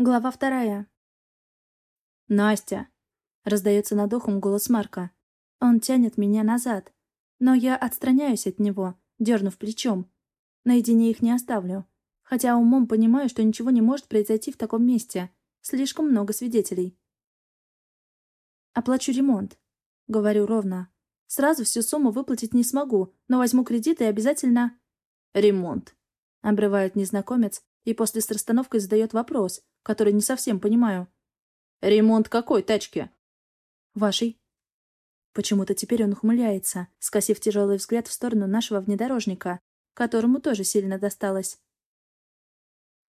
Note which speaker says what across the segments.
Speaker 1: Глава вторая. «Настя!» — раздается над ухом голос Марка. Он тянет меня назад, но я отстраняюсь от него, дернув плечом. Наедине их не оставлю. Хотя умом понимаю, что ничего не может произойти в таком месте. Слишком много свидетелей. «Оплачу ремонт», — говорю ровно. «Сразу всю сумму выплатить не смогу, но возьму кредит и обязательно...» «Ремонт», — обрывает незнакомец и после с расстановкой задает вопрос, который не совсем понимаю. «Ремонт какой тачки?» «Вашей». Почему-то теперь он ухмыляется, скосив тяжелый взгляд в сторону нашего внедорожника, которому тоже сильно досталось.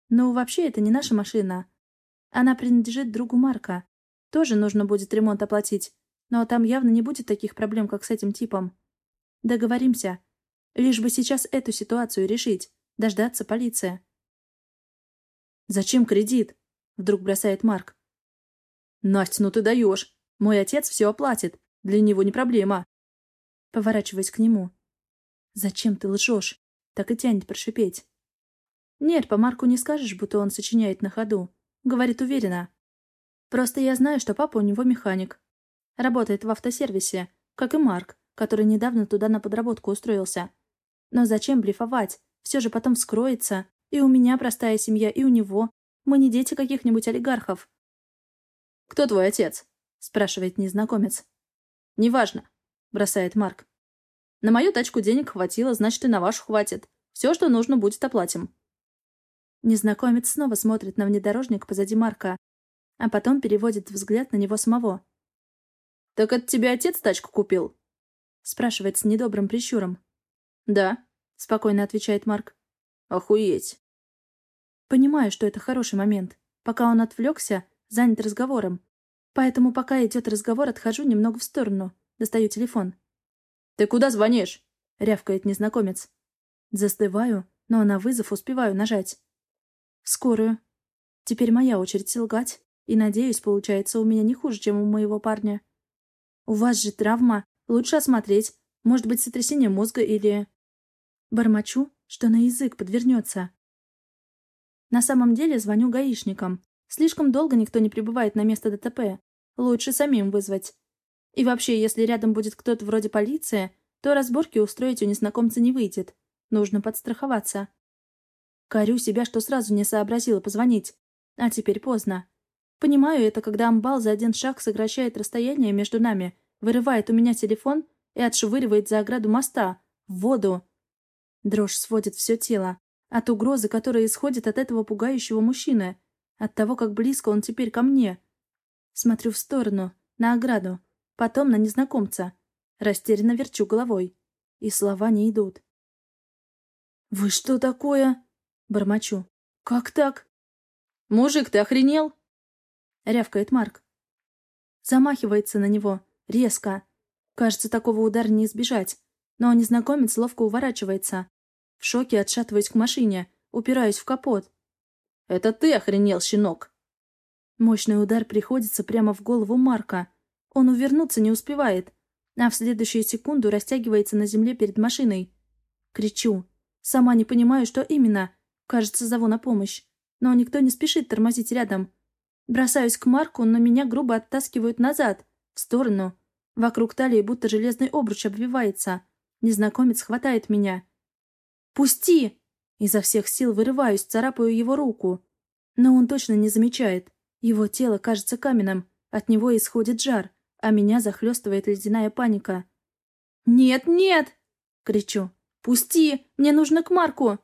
Speaker 1: «Ну, вообще, это не наша машина. Она принадлежит другу Марка. Тоже нужно будет ремонт оплатить, но там явно не будет таких проблем, как с этим типом. Договоримся. Лишь бы сейчас эту ситуацию решить, дождаться полиции». «Зачем кредит?» — вдруг бросает Марк. «Настя, ну ты даешь. Мой отец все оплатит. Для него не проблема». Поворачиваясь к нему. «Зачем ты лжешь?» Так и тянет прошипеть. «Нет, по Марку не скажешь, будто он сочиняет на ходу. Говорит уверенно. Просто я знаю, что папа у него механик. Работает в автосервисе, как и Марк, который недавно туда на подработку устроился. Но зачем блефовать? Все же потом вскроется, и у меня простая семья, и у него. Мы не дети каких-нибудь олигархов. «Кто твой отец?» — спрашивает незнакомец. «Неважно», — бросает Марк. «На мою тачку денег хватило, значит, и на вашу хватит. Все, что нужно, будет оплатим». Незнакомец снова смотрит на внедорожник позади Марка, а потом переводит взгляд на него самого. «Так это тебе отец тачку купил?» — спрашивает с недобрым прищуром. «Да», — спокойно отвечает Марк. «Охуеть!» Понимаю, что это хороший момент. Пока он отвлекся, занят разговором. Поэтому, пока идет разговор, отхожу немного в сторону. Достаю телефон. «Ты куда звонишь?» — рявкает незнакомец. Застываю, но на вызов успеваю нажать. «Скорую. Теперь моя очередь лгать. И, надеюсь, получается у меня не хуже, чем у моего парня. У вас же травма. Лучше осмотреть. Может быть, сотрясение мозга или...» Бормочу, что на язык подвернется. На самом деле звоню гаишникам. Слишком долго никто не прибывает на место ДТП. Лучше самим вызвать. И вообще, если рядом будет кто-то вроде полиции, то разборки устроить у незнакомца не выйдет. Нужно подстраховаться. Корю себя, что сразу не сообразила позвонить. А теперь поздно. Понимаю это, когда амбал за один шаг сокращает расстояние между нами, вырывает у меня телефон и отшвыривает за ограду моста, в воду. Дрожь сводит все тело. От угрозы, которая исходит от этого пугающего мужчины. От того, как близко он теперь ко мне. Смотрю в сторону, на ограду, потом на незнакомца. Растерянно верчу головой. И слова не идут. «Вы что такое?» Бормочу. «Как так?» «Мужик, ты охренел?» Рявкает Марк. Замахивается на него. Резко. Кажется, такого удара не избежать. Но незнакомец ловко уворачивается. В шоке отшатываюсь к машине, упираюсь в капот. «Это ты охренел, щенок!» Мощный удар приходится прямо в голову Марка. Он увернуться не успевает, а в следующую секунду растягивается на земле перед машиной. Кричу. Сама не понимаю, что именно. Кажется, зову на помощь. Но никто не спешит тормозить рядом. Бросаюсь к Марку, но меня грубо оттаскивают назад, в сторону. Вокруг талии будто железный обруч обвивается. Незнакомец хватает меня. «Пусти!» Изо всех сил вырываюсь, царапаю его руку. Но он точно не замечает. Его тело кажется каменным, от него исходит жар, а меня захлестывает ледяная паника. «Нет, нет!» — кричу. «Пусти! Мне нужно к Марку!»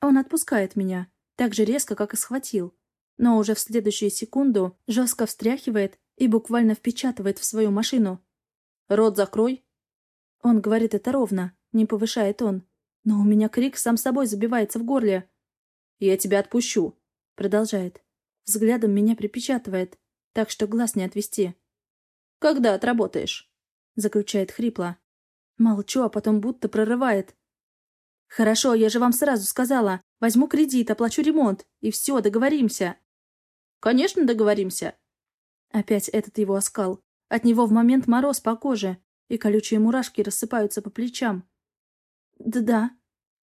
Speaker 1: Он отпускает меня, так же резко, как и схватил. Но уже в следующую секунду жестко встряхивает и буквально впечатывает в свою машину. «Рот закрой!» Он говорит это ровно, не повышает он. Но у меня крик сам собой забивается в горле. «Я тебя отпущу», — продолжает. Взглядом меня припечатывает, так что глаз не отвести. «Когда отработаешь?» — заключает хрипло. Молчу, а потом будто прорывает. «Хорошо, я же вам сразу сказала. Возьму кредит, оплачу ремонт, и все, договоримся». «Конечно, договоримся». Опять этот его оскал. От него в момент мороз по коже, и колючие мурашки рассыпаются по плечам. «Да-да».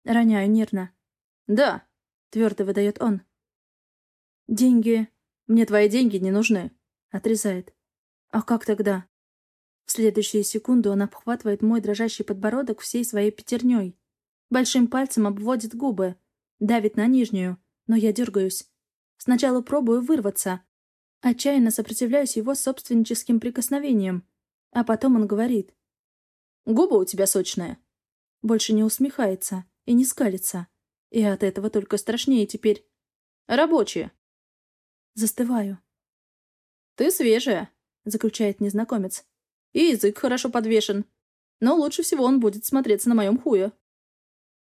Speaker 1: Роняю нервно. «Да», — твердо выдает он. «Деньги...» «Мне твои деньги не нужны», — отрезает. «А как тогда?» В следующую секунду он обхватывает мой дрожащий подбородок всей своей пятерней. Большим пальцем обводит губы, давит на нижнюю, но я дергаюсь. Сначала пробую вырваться. Отчаянно сопротивляюсь его собственническим прикосновениям. А потом он говорит. «Губы у тебя сочные». Больше не усмехается и не скалится. И от этого только страшнее теперь. «Рабочие». Застываю. «Ты свежая», — заключает незнакомец. «И язык хорошо подвешен. Но лучше всего он будет смотреться на моем хуе».